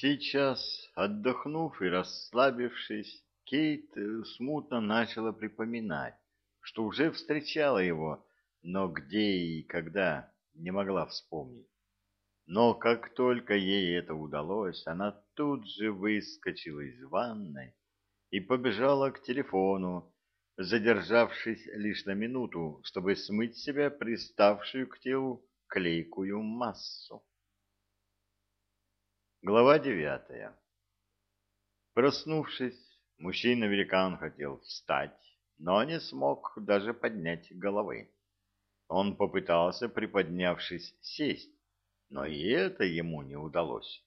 Сейчас, отдохнув и расслабившись, Кейт э, смутно начала припоминать, что уже встречала его, но где и когда не могла вспомнить. Но как только ей это удалось, она тут же выскочила из ванной и побежала к телефону, задержавшись лишь на минуту, чтобы смыть себя приставшую к телу клейкую массу. Глава девятая Проснувшись, мужчина-великан хотел встать, но не смог даже поднять головы. Он попытался, приподнявшись, сесть, но и это ему не удалось.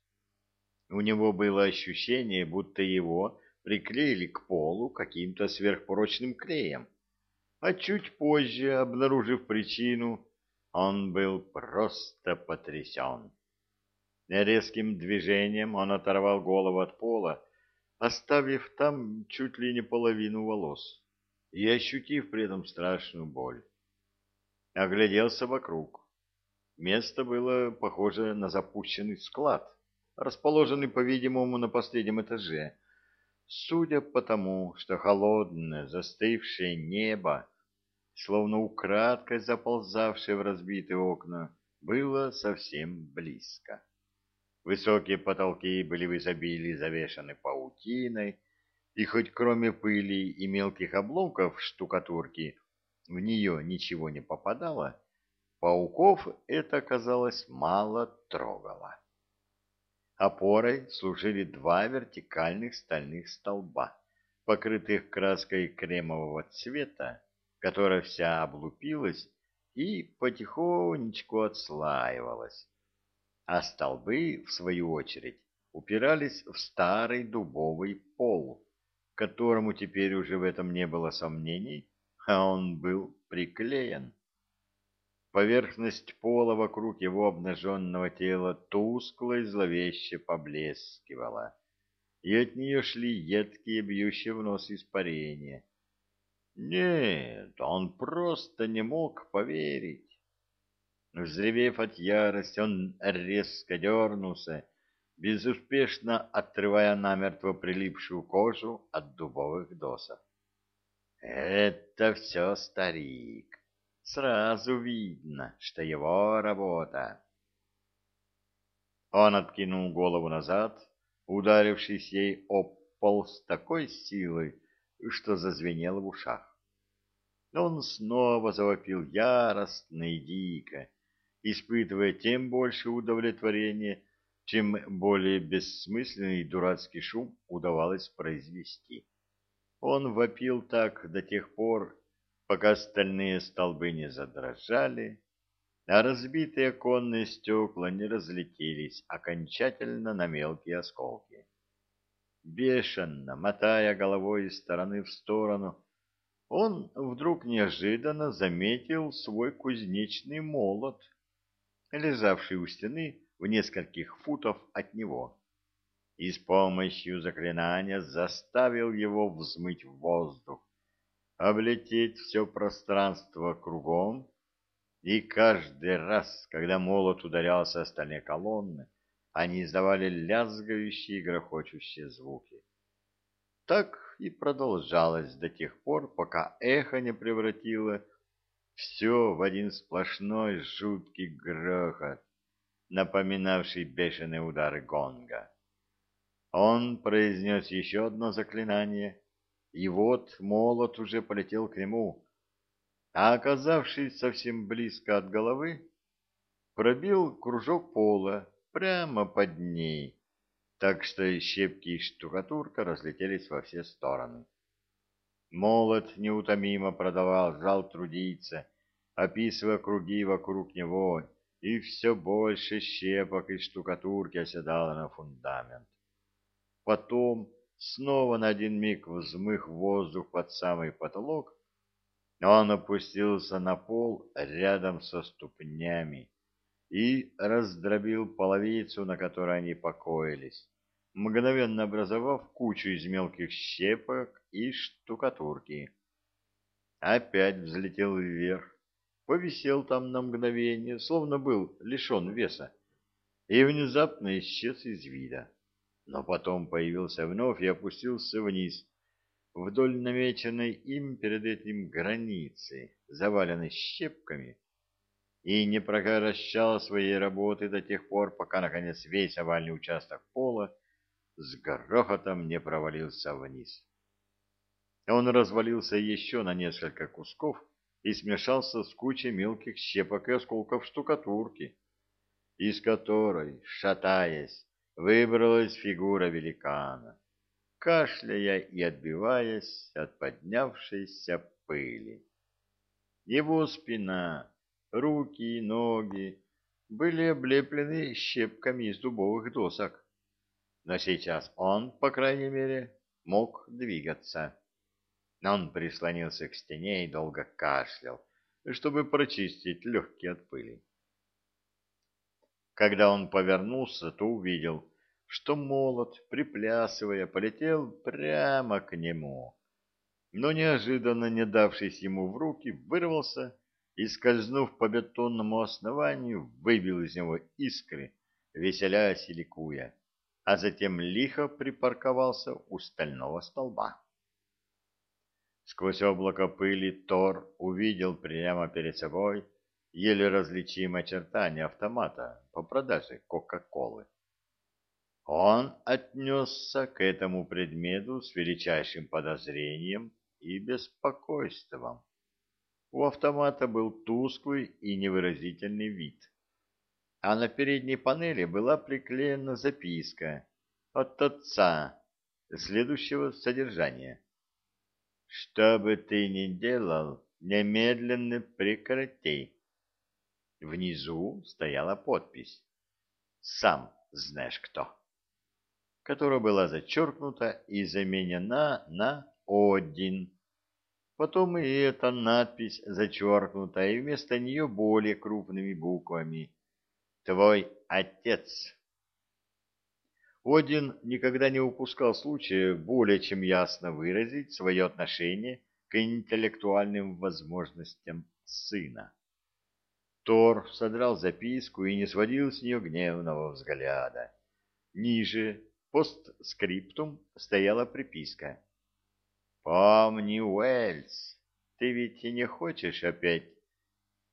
У него было ощущение, будто его приклеили к полу каким-то сверхпрочным клеем, а чуть позже, обнаружив причину, он был просто потрясен. Резким движением он оторвал голову от пола, оставив там чуть ли не половину волос, и ощутив при этом страшную боль. Огляделся вокруг. Место было похоже на запущенный склад, расположенный, по-видимому, на последнем этаже. Судя по тому, что холодное, застывшее небо, словно украдкой заползавшее в разбитые окна, было совсем близко. Высокие потолки были в изобилии завешаны паутиной, и хоть кроме пыли и мелких обломков штукатурки в нее ничего не попадало, пауков это, казалось, мало трогало. Опорой служили два вертикальных стальных столба, покрытых краской кремового цвета, которая вся облупилась и потихонечку отслаивалась а столбы, в свою очередь, упирались в старый дубовый пол, которому теперь уже в этом не было сомнений, а он был приклеен. Поверхность пола вокруг его обнаженного тела тускло и зловеще поблескивала, и от нее шли едкие, бьющие в нос испарения. Нет, он просто не мог поверить. Взревев от ярости, он резко дернулся, безуспешно отрывая намертво прилипшую кожу от дубовых досок. Это все старик. Сразу видно, что его работа. Он откинул голову назад, ударившись ей об пол с такой силой, что зазвенело в ушах. Он снова завопил яростно и дико, испытывая тем больше удовлетворения, чем более бессмысленный и дурацкий шум удавалось произвести. Он вопил так до тех пор, пока стальные столбы не задрожали, а разбитые оконные стекла не разлетелись окончательно на мелкие осколки. Бешено, мотая головой из стороны в сторону, он вдруг неожиданно заметил свой кузнечный молот — лежавший у стены в нескольких футов от него, и с помощью заклинания заставил его взмыть в воздух, облететь все пространство кругом, и каждый раз, когда молот ударялся о стальные колонны, они издавали лязгающие и грохочущие звуки. Так и продолжалось до тех пор, пока эхо не превратило все в один сплошной жуткий грохот, напоминавший бешеные удары гонга. Он произнес еще одно заклинание, и вот молот уже полетел к нему, а, оказавшись совсем близко от головы, пробил кружок пола прямо под ней, так что щепки и штукатурка разлетелись во все стороны. Молот неутомимо продолжал трудиться, описывая круги вокруг него, и все больше щепок и штукатурки оседало на фундамент. Потом, снова на один миг взмыв воздух под самый потолок, он опустился на пол рядом со ступнями и раздробил половицу, на которой они покоились мгновенно образовав кучу из мелких щепок и штукатурки. Опять взлетел вверх, повисел там на мгновение, словно был лишен веса, и внезапно исчез из вида. но потом появился вновь и опустился вниз, вдоль намеченной им перед этим границы, заваленной щепками, и не прекращал своей работы до тех пор, пока, наконец, весь овальный участок пола с грохотом не провалился вниз. Он развалился еще на несколько кусков и смешался с кучей мелких щепок и осколков штукатурки, из которой, шатаясь, выбралась фигура великана кашляя и отбиваясь от поднявшейся пыли. Его спина, руки и ноги были облеплены щепками из дубовых досок, но сейчас он, по крайней мере, мог двигаться. Он прислонился к стене и долго кашлял, чтобы прочистить легкие от пыли. Когда он повернулся, то увидел, что молот, приплясывая, полетел прямо к нему, но неожиданно, не давшись ему в руки, вырвался и, скользнув по бетонному основанию, выбил из него искры, веселясь и ликуя, а затем лихо припарковался у стального столба. Сквозь облако пыли Тор увидел прямо перед собой еле различимое очертание автомата по продаже Кока-Колы. Он отнесся к этому предмету с величайшим подозрением и беспокойством. У автомата был тусклый и невыразительный вид, а на передней панели была приклеена записка от отца следующего содержания. «Что бы ты ни делал, немедленно прекрати». Внизу стояла подпись «Сам знаешь кто» которая была зачеркнута и заменена на «Один». Потом и эта надпись зачеркнута, и вместо нее более крупными буквами «Твой отец». Один никогда не упускал случая более чем ясно выразить свое отношение к интеллектуальным возможностям сына. Тор содрал записку и не сводил с нее гневного взгляда. Ниже постскриптум стояла приписка. «Помни, Уэльс, ты ведь и не хочешь опять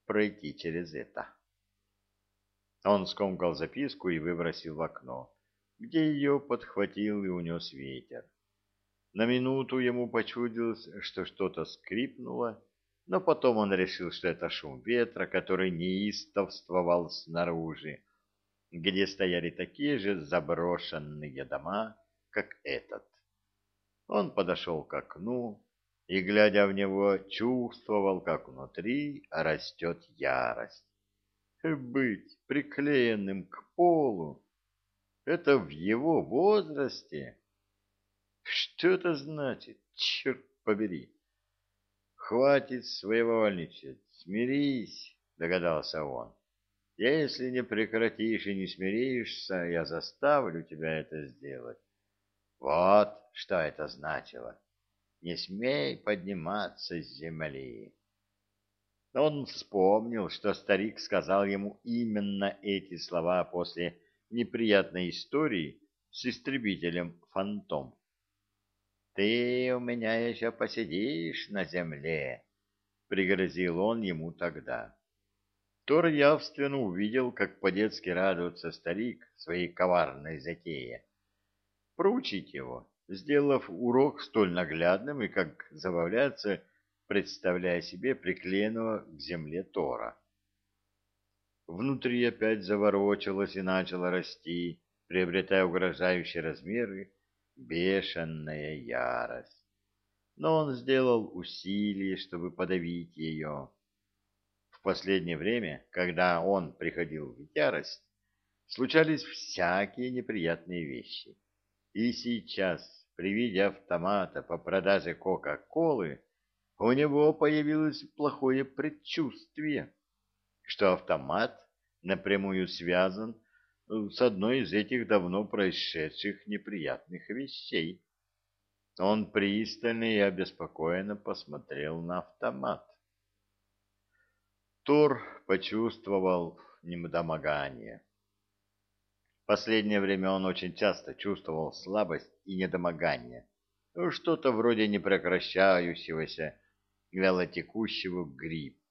пройти через это?» Он скомкал записку и выбросил в окно, где ее подхватил и унес ветер. На минуту ему почудилось, что что-то скрипнуло, но потом он решил, что это шум ветра, который неистовствовал снаружи, где стояли такие же заброшенные дома, как этот. Он подошел к окну и, глядя в него, чувствовал, как внутри растет ярость. Быть приклеенным к полу — это в его возрасте? Что это значит, черт побери? Хватит своевольничать, смирись, догадался он. Если не прекратишь и не смиришься, я заставлю тебя это сделать. Вот что это значило. Не смей подниматься с земли. Он вспомнил, что старик сказал ему именно эти слова после неприятной истории с истребителем «Фантом». «Ты у меня еще посидишь на земле», — пригрозил он ему тогда. Тор явственно увидел, как по-детски радуется старик своей коварной затее. Проучить его, сделав урок столь наглядным и как забавляться, представляя себе приклеенного к земле Тора. Внутри опять заворочилось и начало расти, приобретая угрожающие размеры, бешеная ярость. Но он сделал усилие, чтобы подавить ее в последнее время, когда он приходил в ярость, случались всякие неприятные вещи. И сейчас, при виде автомата по продаже Кока-Колы, у него появилось плохое предчувствие, что автомат напрямую связан с одной из этих давно происшедших неприятных вещей. Он пристально и обеспокоенно посмотрел на автомат. Тур почувствовал недомогание. Последнее время он очень часто чувствовал слабость и недомогание, что-то вроде непрекращающегося вялотекущего гриппа.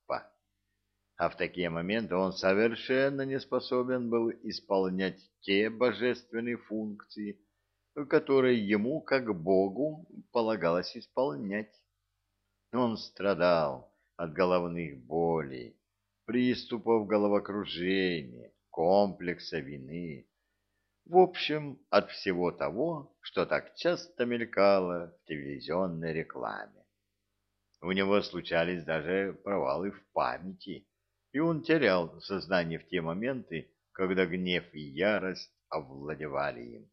А в такие моменты он совершенно не способен был исполнять те божественные функции, которые ему, как Богу, полагалось исполнять. Он страдал от головных болей, приступов головокружения, комплекса вины, в общем, от всего того, что так часто мелькало в телевизионной рекламе. У него случались даже провалы в памяти, и он терял сознание в те моменты, когда гнев и ярость овладевали им.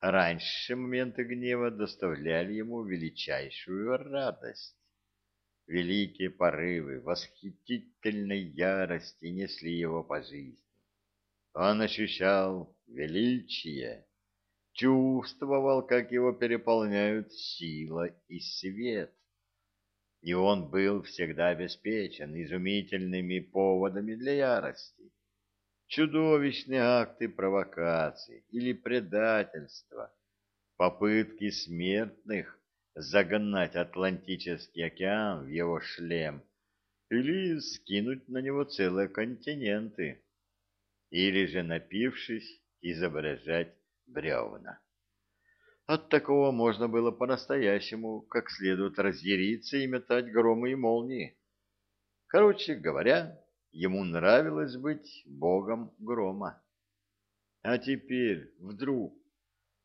Раньше моменты гнева доставляли ему величайшую радость. Великие порывы восхитительной ярости несли его по жизни. Он ощущал величие, чувствовал, как его переполняют сила и свет. И он был всегда обеспечен изумительными поводами для ярости. Чудовищные акты провокации или предательства, попытки смертных загнать Атлантический океан в его шлем или скинуть на него целые континенты или же, напившись, изображать бревна. От такого можно было по-настоящему как следует разъяриться и метать громы и молнии. Короче говоря, ему нравилось быть богом грома. А теперь вдруг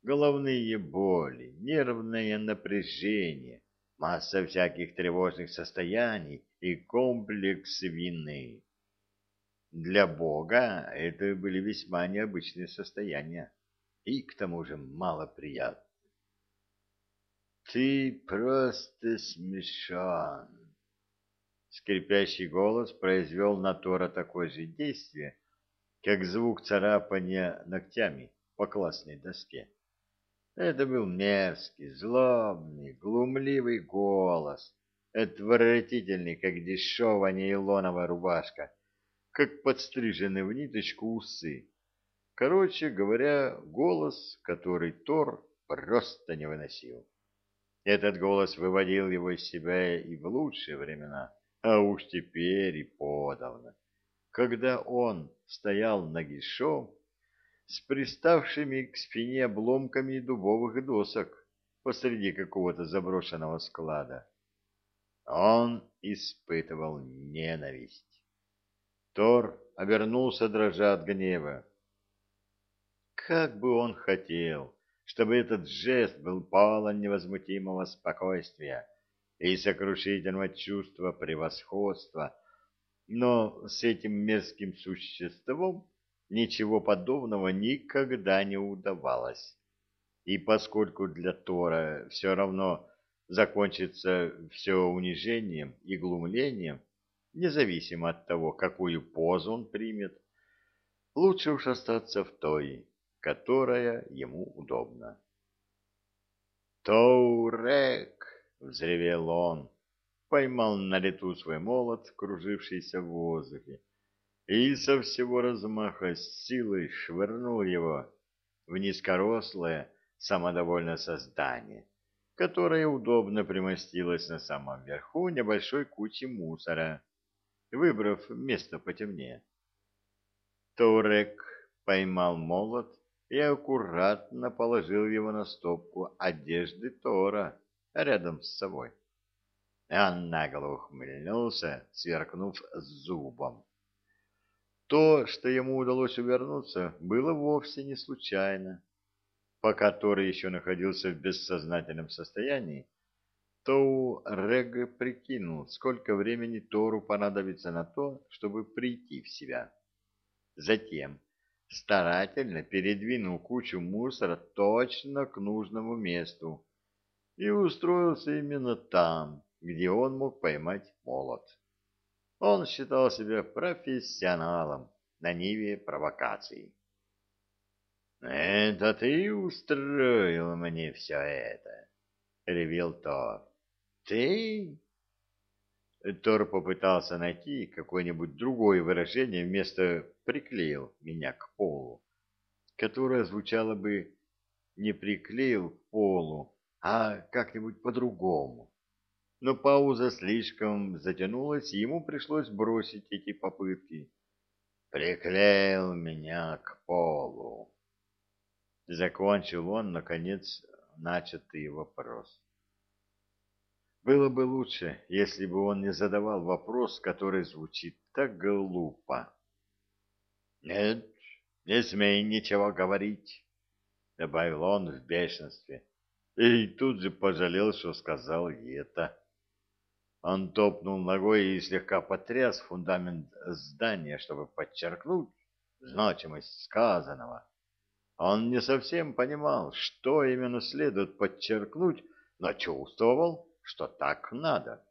головные боли, нервное напряжение, масса всяких тревожных состояний и комплекс вины. Для Бога это были весьма необычные состояния и к тому же малоприятные. «Ты просто смешон!» Скрипящий голос произвел на Тора такое же действие, как звук царапания ногтями по классной доске. Это был мерзкий, злобный, глумливый голос, отвратительный, как дешевая нейлоновая рубашка, как подстрижены в ниточку усы. Короче говоря, голос, который Тор просто не выносил. Этот голос выводил его из себя и в лучшие времена, а уж теперь и подавно, когда он стоял нагишом с приставшими к спине обломками дубовых досок посреди какого-то заброшенного склада. Он испытывал ненависть. Тор обернулся, дрожа от гнева. Как бы он хотел, чтобы этот жест был полон невозмутимого спокойствия и сокрушительного чувства превосходства, но с этим мерзким существом ничего подобного никогда не удавалось. И поскольку для Тора все равно закончится все унижением и глумлением, независимо от того, какую позу он примет, лучше уж остаться в той, которая ему удобна. «Тоурек!» — взревел он, поймал на лету свой молот, кружившийся в воздухе, и со всего размаха с силой швырнул его в низкорослое, самодовольное создание, которое удобно примостилось на самом верху небольшой кучи мусора, выбрав место потемнее. Турек поймал молот и аккуратно положил его на стопку одежды Тора рядом с собой. Он нагло ухмыльнулся, сверкнув зубом. То, что ему удалось увернуться, было вовсе не случайно. Пока Тор еще находился в бессознательном состоянии, Тоу Рег прикинул, сколько времени Тору понадобится на то, чтобы прийти в себя. Затем старательно передвинул кучу мусора точно к нужному месту и устроился именно там, где он мог поймать молот. Он считал себя профессионалом на ниве провокаций. «Это ты устроил мне все это?» — ревел Тор. Ты? Тор попытался найти какое-нибудь другое выражение вместо «приклеил меня к полу». которая звучала бы «не приклеил к полу», а как-нибудь по-другому. Но пауза слишком затянулась, и ему пришлось бросить эти попытки. «Приклеил меня к полу». Закончил он, наконец, начатый вопрос. Было бы лучше, если бы он не задавал вопрос, который звучит так глупо. «Нет, не смей ничего говорить», — добавил он в бешенстве. И тут же пожалел, что сказал это. Он топнул ногой и слегка потряс фундамент здания, чтобы подчеркнуть значимость сказанного. Он не совсем понимал, что именно следует подчеркнуть, но чувствовал, что так надо.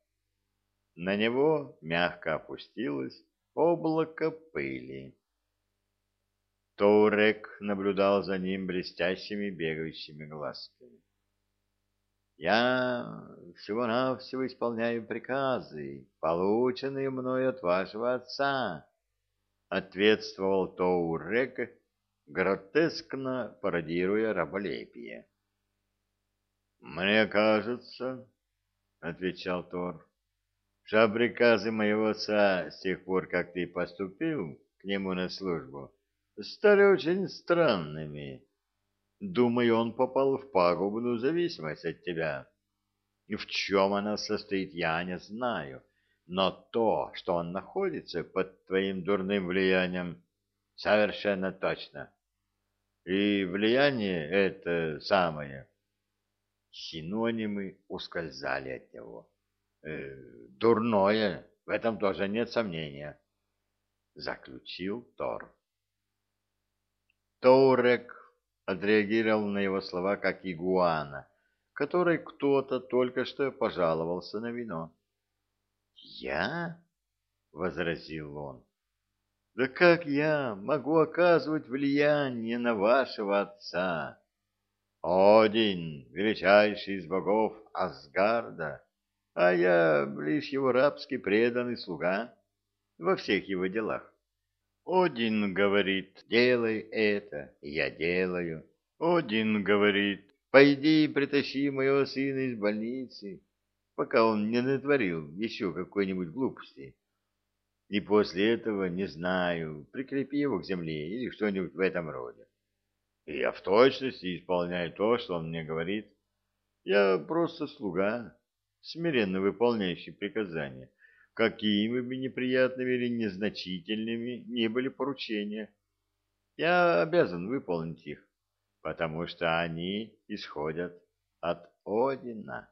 На него мягко опустилось облако пыли. Тоурек наблюдал за ним блестящими бегающими глазками. «Я всего-навсего исполняю приказы, полученные мною от вашего отца», — ответствовал Тоурек, гротескно пародируя раболепие. «Мне кажется, отвечал Тор, что приказы моего отца с тех пор, как ты поступил к нему на службу, стали очень странными. Думаю, он попал в пагубную зависимость от тебя. И в чем она состоит, я не знаю. Но то, что он находится под твоим дурным влиянием, совершенно точно. И влияние это самое Синонимы ускользали от него. «Э, «Дурное, в этом тоже нет сомнения», — заключил Тор. Тоурек отреагировал на его слова как игуана, которой кто-то только что пожаловался на вино. «Я?» — возразил он. «Да как я могу оказывать влияние на вашего отца?» Один, величайший из богов Асгарда, а я лишь его рабский преданный слуга во всех его делах. Один говорит, делай это, я делаю. Один говорит, пойди и притащи моего сына из больницы, пока он не натворил еще какой-нибудь глупости. И после этого, не знаю, прикрепи его к земле или что-нибудь в этом роде. И я в точности исполняю то, что он мне говорит. Я просто слуга, смиренно выполняющий приказания, какими бы неприятными или незначительными ни были поручения. Я обязан выполнить их, потому что они исходят от Одина.